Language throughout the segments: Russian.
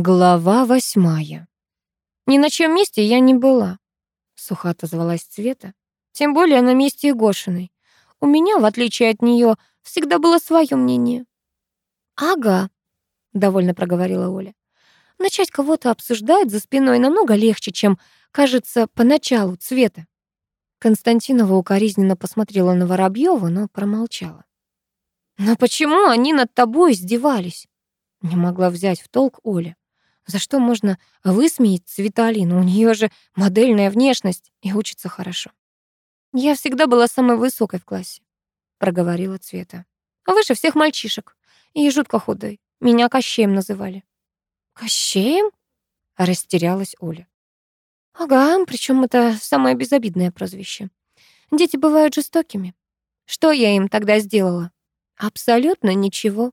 Глава восьмая. Ни на чем месте я не была. Сухо отозвалась Цвета. Тем более на месте Егошиной. У меня, в отличие от нее, всегда было свое мнение. «Ага», — довольно проговорила Оля. «Начать кого-то обсуждать за спиной намного легче, чем, кажется, поначалу Цвета». Константинова укоризненно посмотрела на Воробьева, но промолчала. «Но почему они над тобой издевались?» Не могла взять в толк Оля. За что можно высмеять Цветалину? У нее же модельная внешность и учится хорошо. «Я всегда была самой высокой в классе», — проговорила Цвета. «Выше всех мальчишек. И жутко худой. Меня Кощеем называли». «Кощеем?» — растерялась Оля. «Ага, причем это самое безобидное прозвище. Дети бывают жестокими. Что я им тогда сделала? Абсолютно ничего.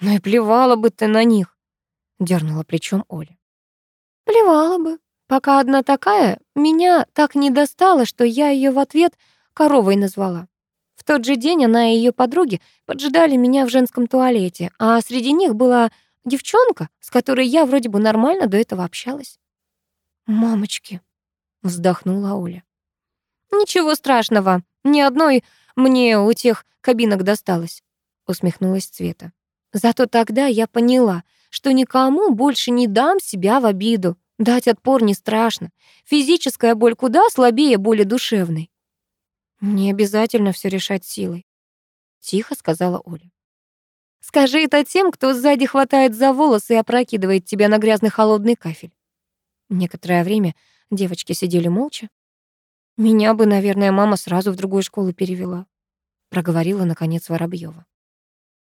Ну и плевала бы ты на них, дернула плечом Оля. Плевала бы, пока одна такая меня так не достала, что я ее в ответ коровой назвала. В тот же день она и ее подруги поджидали меня в женском туалете, а среди них была девчонка, с которой я вроде бы нормально до этого общалась. «Мамочки», — вздохнула Оля. «Ничего страшного, ни одной мне у тех кабинок досталось», — усмехнулась Цвета. Зато тогда я поняла, что никому больше не дам себя в обиду. Дать отпор не страшно. Физическая боль куда слабее боли душевной. Не обязательно все решать силой, тихо сказала Оля. Скажи это тем, кто сзади хватает за волосы и опрокидывает тебя на грязный холодный кафель. Некоторое время девочки сидели молча. Меня бы, наверное, мама сразу в другую школу перевела, проговорила наконец Воробьева.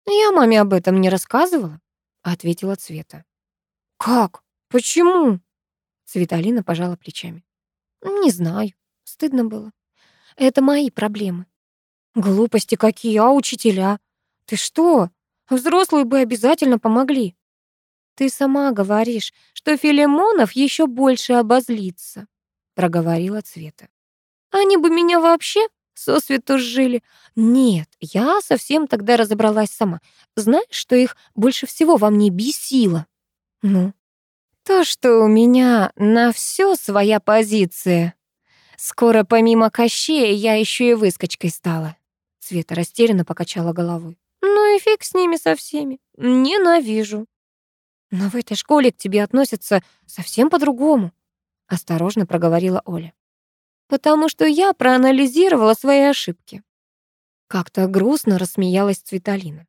«Я маме об этом не рассказывала», — ответила Цвета. «Как? Почему?» Цветалина пожала плечами. «Не знаю. Стыдно было. Это мои проблемы». «Глупости какие, а учителя? Ты что? Взрослые бы обязательно помогли». «Ты сама говоришь, что Филимонов еще больше обозлится», — проговорила Цвета. «Они бы меня вообще сосвету жили. Нет, я совсем тогда разобралась сама. Знаешь, что их больше всего во мне бесило? Ну, то, что у меня на все своя позиция. Скоро помимо Кощея я еще и выскочкой стала. Света растерянно покачала головой. Ну и фиг с ними со всеми. Ненавижу. Но в этой школе к тебе относятся совсем по-другому, осторожно проговорила Оля потому что я проанализировала свои ошибки. Как-то грустно рассмеялась Цветалина.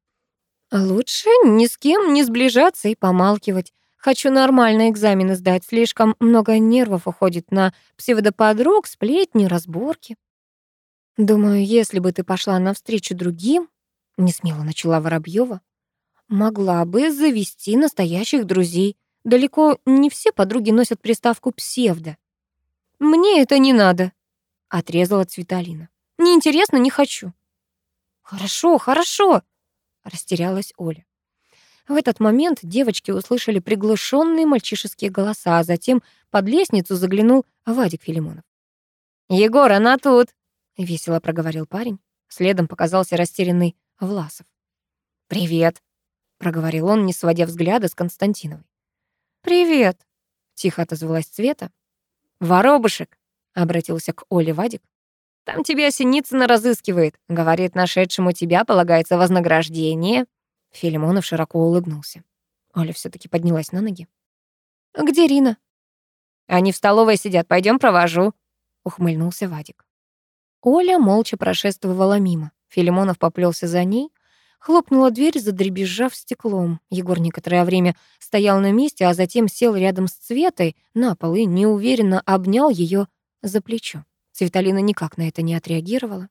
Лучше ни с кем не сближаться и помалкивать. Хочу нормальные экзамены сдать, слишком много нервов уходит на псевдоподруг, сплетни, разборки. Думаю, если бы ты пошла навстречу другим, не смело начала Воробьева, могла бы завести настоящих друзей. Далеко не все подруги носят приставку «псевдо». «Мне это не надо», — отрезала Цветалина. «Неинтересно, не хочу». «Хорошо, хорошо», — растерялась Оля. В этот момент девочки услышали приглушенные мальчишеские голоса, а затем под лестницу заглянул Вадик Филимонов. «Егор, она тут!» — весело проговорил парень. Следом показался растерянный Власов. «Привет!» — проговорил он, не сводя взгляда с Константиновой. «Привет!» — тихо отозвалась Цвета. «Воробушек», — обратился к Оле Вадик, «там тебя Синицына разыскивает. Говорит, нашедшему тебя полагается вознаграждение». Филимонов широко улыбнулся. Оля все таки поднялась на ноги. «Где Рина?» «Они в столовой сидят, пойдем провожу», — ухмыльнулся Вадик. Оля молча прошествовала мимо. Филимонов поплелся за ней, Хлопнула дверь, задребезжав стеклом. Егор некоторое время стоял на месте, а затем сел рядом с Цветой на пол и неуверенно обнял ее за плечо. Цветалина никак на это не отреагировала.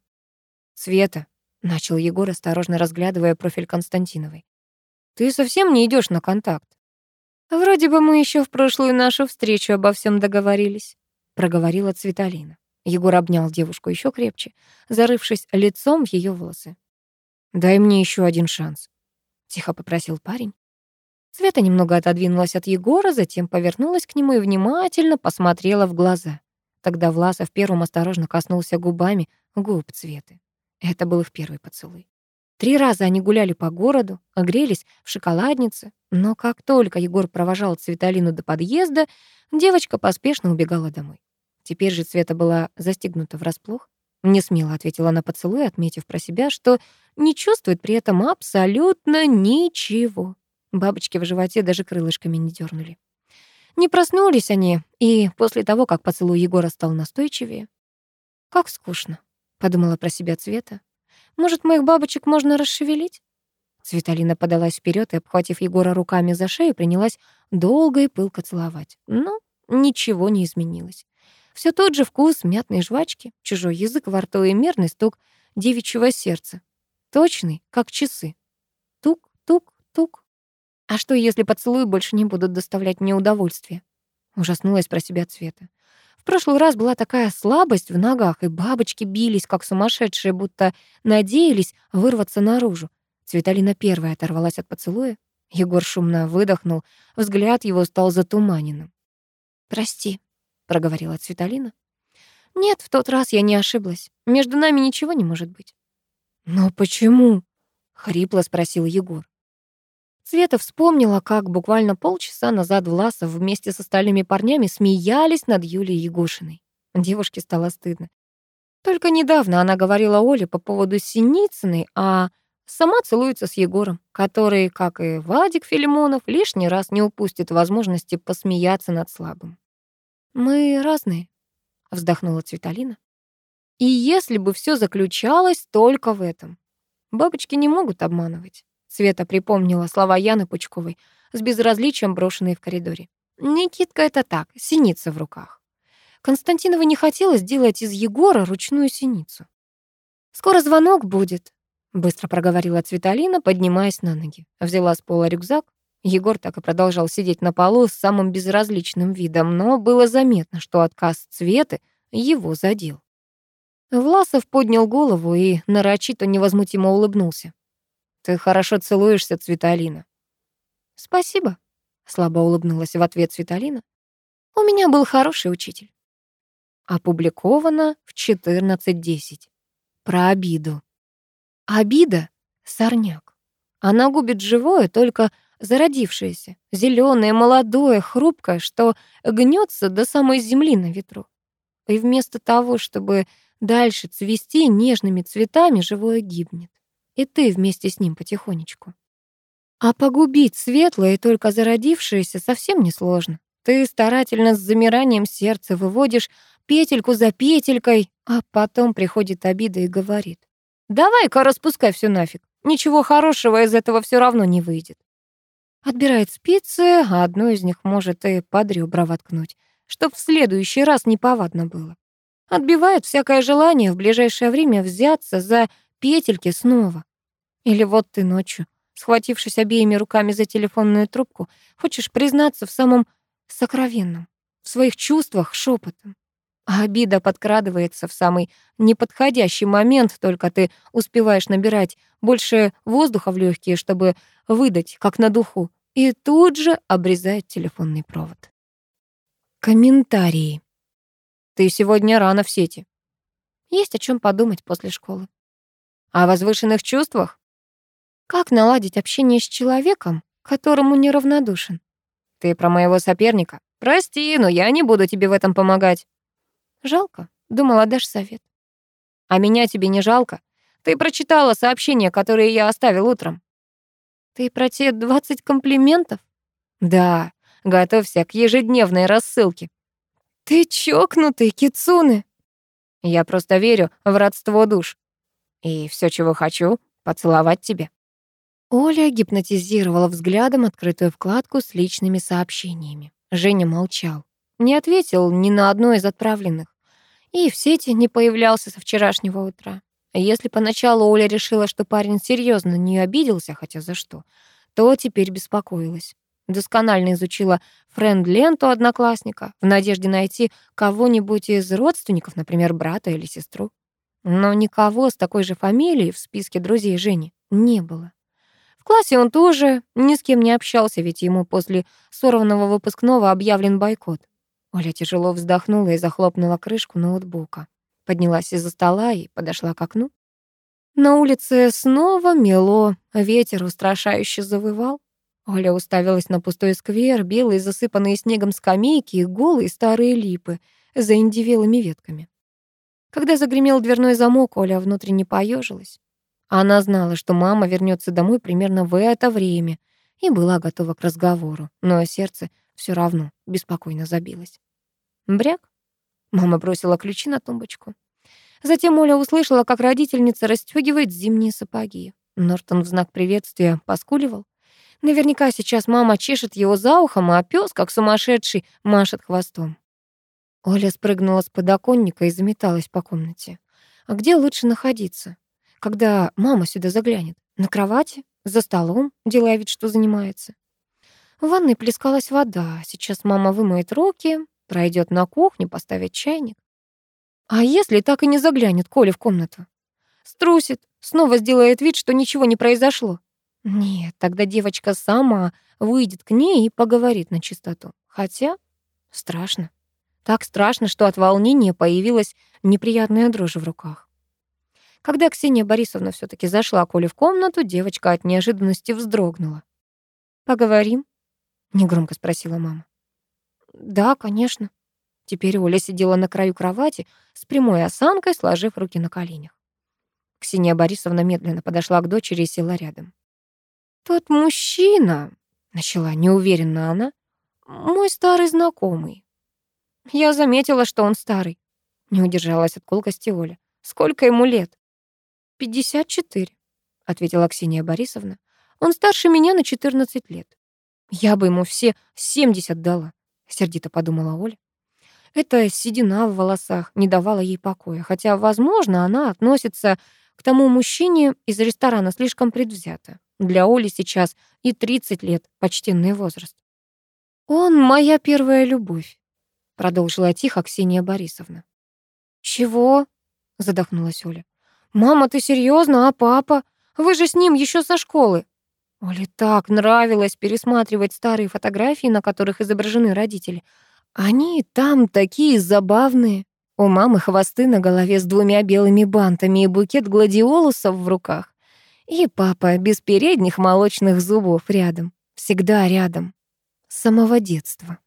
«Света», — начал Егор, осторожно разглядывая профиль Константиновой, «ты совсем не идешь на контакт?» «Вроде бы мы еще в прошлую нашу встречу обо всем договорились», — проговорила Цветалина. Егор обнял девушку еще крепче, зарывшись лицом в ее волосы. «Дай мне еще один шанс», — тихо попросил парень. Света немного отодвинулась от Егора, затем повернулась к нему и внимательно посмотрела в глаза. Тогда Власов первым осторожно коснулся губами губ Цветы. Это был их первый поцелуй. Три раза они гуляли по городу, огрелись в шоколаднице, но как только Егор провожал Цветалину до подъезда, девочка поспешно убегала домой. Теперь же Цвета была застигнута врасплох. Не смело ответила на поцелуй, отметив про себя, что не чувствует при этом абсолютно ничего. Бабочки в животе даже крылышками не дернули. Не проснулись они, и после того, как поцелуй Егора стал настойчивее. «Как скучно», — подумала про себя Цвета. «Может, моих бабочек можно расшевелить?» Цветалина подалась вперед и, обхватив Егора руками за шею, принялась долго и пылко целовать. Но ничего не изменилось. Все тот же вкус мятной жвачки, чужой язык во рту и мерный стук девичьего сердца. Точный, как часы. Тук-тук-тук. А что, если поцелуи больше не будут доставлять мне удовольствие? Ужаснулась про себя Цвета. В прошлый раз была такая слабость в ногах, и бабочки бились, как сумасшедшие, будто надеялись вырваться наружу. Цветалина первая оторвалась от поцелуя. Егор шумно выдохнул, взгляд его стал затуманенным. «Прости», — проговорила Цветалина. «Нет, в тот раз я не ошиблась. Между нами ничего не может быть». «Но почему?» — хрипло спросил Егор. Света вспомнила, как буквально полчаса назад Власов вместе с остальными парнями смеялись над Юлией Егошиной. Девушке стало стыдно. Только недавно она говорила Оле по поводу Синицыной, а Сама целуется с Егором, который, как и Вадик Филимонов, лишний раз не упустит возможности посмеяться над слабым. «Мы разные», — вздохнула Цветалина. «И если бы все заключалось только в этом. Бабочки не могут обманывать». Света припомнила слова Яны Пучковой, с безразличием брошенные в коридоре. «Никитка — это так, синица в руках». Константинова не хотела сделать из Егора ручную синицу. «Скоро звонок будет», Быстро проговорила Цветалина, поднимаясь на ноги. Взяла с пола рюкзак. Егор так и продолжал сидеть на полу с самым безразличным видом, но было заметно, что отказ Цветы его задел. Власов поднял голову и нарочито невозмутимо улыбнулся. «Ты хорошо целуешься, Цветалина». «Спасибо», — слабо улыбнулась в ответ Цветалина. «У меня был хороший учитель». Опубликовано в 14.10. Про обиду. Обида — сорняк. Она губит живое, только зародившееся, зеленое, молодое, хрупкое, что гнется до самой земли на ветру. И вместо того, чтобы дальше цвести нежными цветами, живое гибнет. И ты вместе с ним потихонечку. А погубить светлое и только зародившееся совсем несложно. Ты старательно с замиранием сердца выводишь петельку за петелькой, а потом приходит обида и говорит. Давай-ка распускай все нафиг. Ничего хорошего из этого все равно не выйдет. Отбирает спицы, а одну из них может и под ребра воткнуть, чтоб в следующий раз неповадно было. Отбивает всякое желание в ближайшее время взяться за петельки снова. Или вот ты ночью, схватившись обеими руками за телефонную трубку, хочешь признаться в самом сокровенном, в своих чувствах шепотом. А обида подкрадывается в самый неподходящий момент, только ты успеваешь набирать больше воздуха в легкие, чтобы выдать, как на духу, и тут же обрезает телефонный провод. Комментарии. Ты сегодня рано в сети. Есть о чем подумать после школы. О возвышенных чувствах? Как наладить общение с человеком, которому неравнодушен? Ты про моего соперника? Прости, но я не буду тебе в этом помогать. Жалко. Думала, дашь совет. А меня тебе не жалко. Ты прочитала сообщения, которые я оставил утром. Ты про те 20 комплиментов? Да, готовься к ежедневной рассылке. Ты чокнутый, Кицуны. Я просто верю в родство душ. И все, чего хочу, поцеловать тебя. Оля гипнотизировала взглядом открытую вкладку с личными сообщениями. Женя молчал. Не ответил ни на одно из отправленных и в сети не появлялся со вчерашнего утра. Если поначалу Оля решила, что парень серьезно нее обиделся, хотя за что, то теперь беспокоилась. Досконально изучила френд-ленту одноклассника в надежде найти кого-нибудь из родственников, например, брата или сестру. Но никого с такой же фамилией в списке друзей Жени не было. В классе он тоже ни с кем не общался, ведь ему после сорванного выпускного объявлен бойкот. Оля тяжело вздохнула и захлопнула крышку ноутбука. Поднялась из-за стола и подошла к окну. На улице снова мело, ветер устрашающе завывал. Оля уставилась на пустой сквер, белые засыпанные снегом скамейки и голые старые липы за индивелыми ветками. Когда загремел дверной замок, Оля внутренне поежилась. Она знала, что мама вернется домой примерно в это время и была готова к разговору, но сердце все равно беспокойно забилось. Бряк. Мама бросила ключи на тумбочку. Затем Оля услышала, как родительница расстегивает зимние сапоги. Нортон в знак приветствия поскуливал. Наверняка сейчас мама чешет его за ухом, а пес, как сумасшедший, машет хвостом. Оля спрыгнула с подоконника и заметалась по комнате. А где лучше находиться? Когда мама сюда заглянет? На кровати? За столом, делая вид, что занимается? В ванной плескалась вода. Сейчас мама вымоет руки, пройдет на кухню, поставит чайник. А если так и не заглянет Коля в комнату? Струсит, снова сделает вид, что ничего не произошло. Нет, тогда девочка сама выйдет к ней и поговорит на чистоту. Хотя страшно. Так страшно, что от волнения появилась неприятная дрожь в руках. Когда Ксения Борисовна все таки зашла к Оле в комнату, девочка от неожиданности вздрогнула. «Поговорим?» — негромко спросила мама. «Да, конечно», Теперь Оля сидела на краю кровати с прямой осанкой, сложив руки на коленях. Ксения Борисовна медленно подошла к дочери и села рядом. «Тот мужчина», — начала неуверенно она, — «мой старый знакомый». «Я заметила, что он старый», — не удержалась от колкости Оля. «Сколько ему лет?» «Пятьдесят четыре», — ответила Ксения Борисовна. «Он старше меня на четырнадцать лет». «Я бы ему все семьдесят дала», — сердито подумала Оля. Эта седина в волосах не давала ей покоя, хотя, возможно, она относится к тому мужчине из ресторана слишком предвзято. Для Оли сейчас и 30 лет — почтенный возраст. «Он моя первая любовь», — продолжила тихо Ксения Борисовна. «Чего?» — задохнулась Оля. «Мама, ты серьезно, а папа? Вы же с ним еще со школы». Оле так нравилось пересматривать старые фотографии, на которых изображены родители. Они там такие забавные. У мамы хвосты на голове с двумя белыми бантами и букет гладиолусов в руках. И папа без передних молочных зубов рядом. Всегда рядом. С самого детства.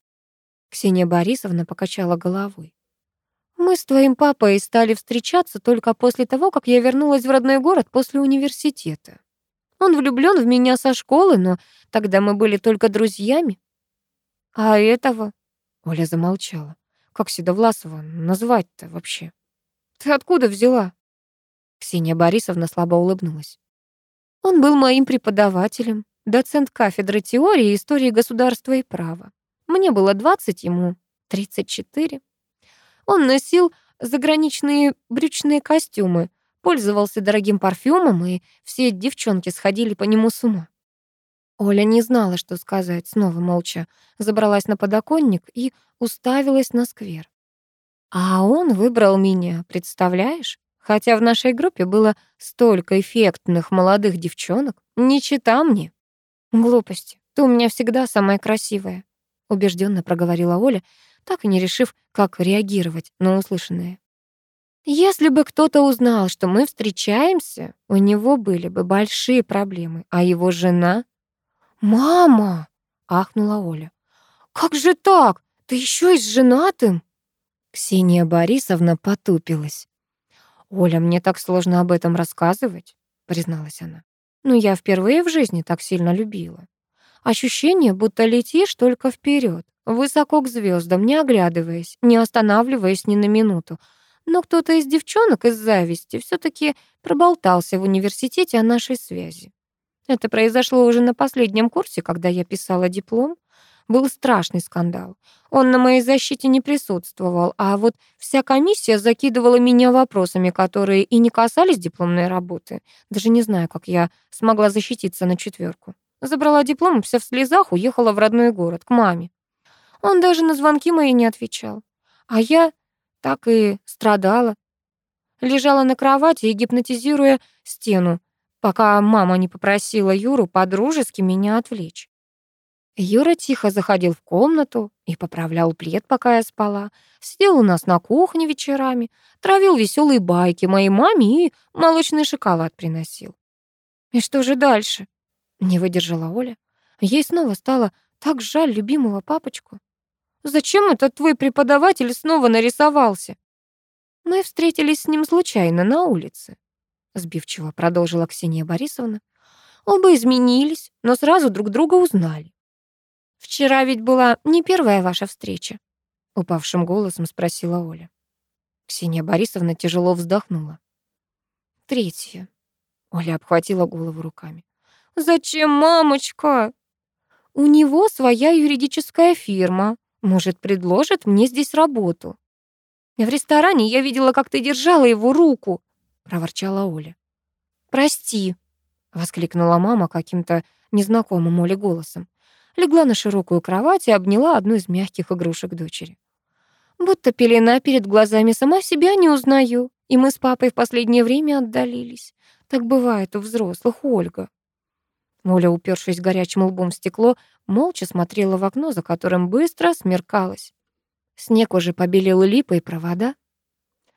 Ксения Борисовна покачала головой. Мы с твоим папой стали встречаться только после того, как я вернулась в родной город после университета. Он влюблён в меня со школы, но тогда мы были только друзьями. А этого Оля замолчала. Как Седовласова назвать-то вообще? Ты откуда взяла? Ксения Борисовна слабо улыбнулась. Он был моим преподавателем, доцент кафедры теории истории государства и права. Мне было 20, ему 34. Он носил заграничные брючные костюмы, пользовался дорогим парфюмом, и все девчонки сходили по нему с ума. Оля не знала, что сказать, снова молча забралась на подоконник и уставилась на сквер. А он выбрал меня, представляешь? Хотя в нашей группе было столько эффектных молодых девчонок, не чита мне. Глупости. Ты у меня всегда самая красивая, убежденно проговорила Оля, так и не решив, как реагировать на услышанное. Если бы кто-то узнал, что мы встречаемся, у него были бы большие проблемы, а его жена «Мама!» — ахнула Оля. «Как же так? Ты еще и с женатым?» Ксения Борисовна потупилась. «Оля, мне так сложно об этом рассказывать», — призналась она. «Но я впервые в жизни так сильно любила. Ощущение, будто летишь только вперед, высоко к звездам, не оглядываясь, не останавливаясь ни на минуту. Но кто-то из девчонок из зависти все таки проболтался в университете о нашей связи. Это произошло уже на последнем курсе, когда я писала диплом. Был страшный скандал. Он на моей защите не присутствовал, а вот вся комиссия закидывала меня вопросами, которые и не касались дипломной работы. Даже не знаю, как я смогла защититься на четверку. Забрала диплом, вся в слезах, уехала в родной город, к маме. Он даже на звонки мои не отвечал. А я так и страдала. Лежала на кровати и, гипнотизируя стену, пока мама не попросила Юру подружески меня отвлечь. Юра тихо заходил в комнату и поправлял плед, пока я спала. Сидел у нас на кухне вечерами, травил веселые байки моей маме и молочный шоколад приносил. И что же дальше? Не выдержала Оля. Ей снова стало так жаль любимого папочку. Зачем этот твой преподаватель снова нарисовался? Мы встретились с ним случайно на улице. Сбивчиво продолжила Ксения Борисовна. Оба изменились, но сразу друг друга узнали. «Вчера ведь была не первая ваша встреча?» Упавшим голосом спросила Оля. Ксения Борисовна тяжело вздохнула. «Третья». Оля обхватила голову руками. «Зачем, мамочка?» «У него своя юридическая фирма. Может, предложит мне здесь работу?» «В ресторане я видела, как ты держала его руку», — проворчала Оля. «Прости», — воскликнула мама каким-то незнакомым Оле голосом. Легла на широкую кровать и обняла одну из мягких игрушек дочери. Будто пелена перед глазами сама себя не узнаю, и мы с папой в последнее время отдалились. Так бывает у взрослых, Ольга. Оля, упершись горячим лбом в стекло, молча смотрела в окно, за которым быстро смеркалось. Снег уже побелел липой провода.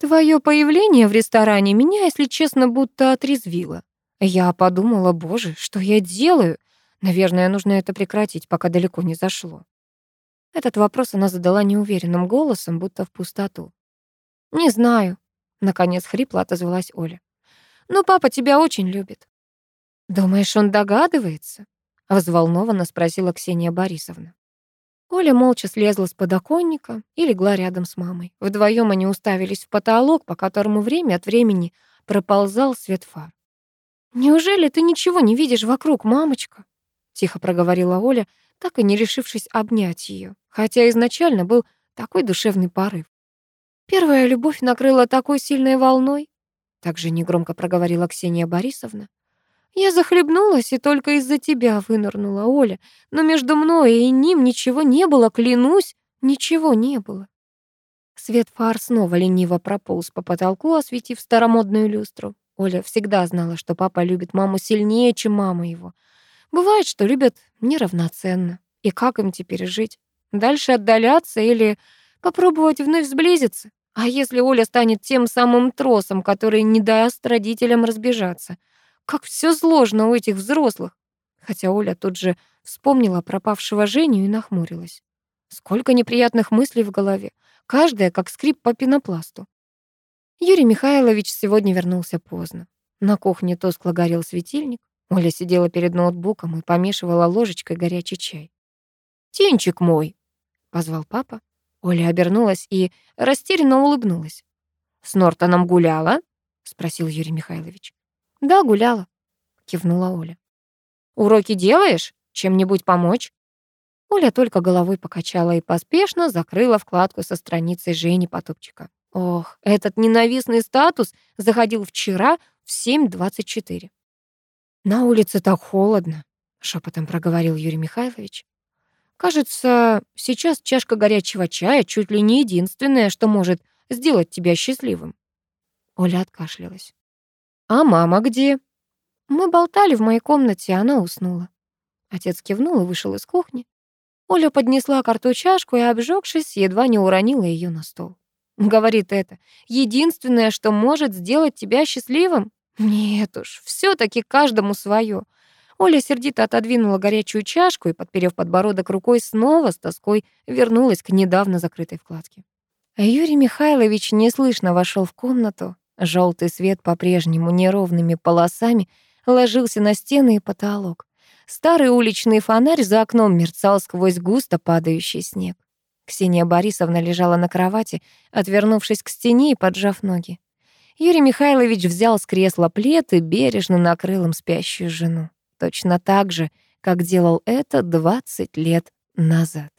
Твое появление в ресторане меня, если честно, будто отрезвило. Я подумала, боже, что я делаю? Наверное, нужно это прекратить, пока далеко не зашло. Этот вопрос она задала неуверенным голосом, будто в пустоту. «Не знаю», — наконец хрипло отозвалась Оля. «Но папа тебя очень любит». «Думаешь, он догадывается?» — взволнованно спросила Ксения Борисовна. Оля молча слезла с подоконника и легла рядом с мамой. Вдвоем они уставились в потолок, по которому время от времени проползал свет фар. «Неужели ты ничего не видишь вокруг, мамочка?» — тихо проговорила Оля, так и не решившись обнять ее, хотя изначально был такой душевный порыв. «Первая любовь накрыла такой сильной волной», — также негромко проговорила Ксения Борисовна. «Я захлебнулась и только из-за тебя вынырнула, Оля, но между мной и ним ничего не было, клянусь, ничего не было». Свет фар снова лениво прополз по потолку, осветив старомодную люстру. Оля всегда знала, что папа любит маму сильнее, чем мама его — Бывает, что любят неравноценно. И как им теперь жить? Дальше отдаляться или попробовать вновь сблизиться? А если Оля станет тем самым тросом, который не даст родителям разбежаться? Как все сложно у этих взрослых. Хотя Оля тут же вспомнила пропавшего Женю и нахмурилась. Сколько неприятных мыслей в голове, каждая как скрип по пенопласту. Юрий Михайлович сегодня вернулся поздно. На кухне тускло горел светильник. Оля сидела перед ноутбуком и помешивала ложечкой горячий чай. «Тинчик мой!» — позвал папа. Оля обернулась и растерянно улыбнулась. «С Нортоном гуляла?» — спросил Юрий Михайлович. «Да, гуляла», — кивнула Оля. «Уроки делаешь? Чем-нибудь помочь?» Оля только головой покачала и поспешно закрыла вкладку со страницей Жени Потупчика. Ох, этот ненавистный статус заходил вчера в 7.24. «На улице так холодно», — шепотом проговорил Юрий Михайлович. «Кажется, сейчас чашка горячего чая чуть ли не единственное, что может сделать тебя счастливым». Оля откашлялась. «А мама где?» «Мы болтали в моей комнате, она уснула». Отец кивнул и вышел из кухни. Оля поднесла карту чашку и, обжегшись, едва не уронила ее на стол. Говорит это, единственное, что может сделать тебя счастливым. Нет уж, все таки каждому свое. Оля сердито отодвинула горячую чашку и, подперев подбородок рукой, снова с тоской вернулась к недавно закрытой вкладке. Юрий Михайлович неслышно вошел в комнату. Желтый свет по-прежнему неровными полосами ложился на стены и потолок. Старый уличный фонарь за окном мерцал сквозь густо падающий снег. Ксения Борисовна лежала на кровати, отвернувшись к стене и поджав ноги. Юрий Михайлович взял с кресла плед и бережно накрыл им спящую жену. Точно так же, как делал это 20 лет назад.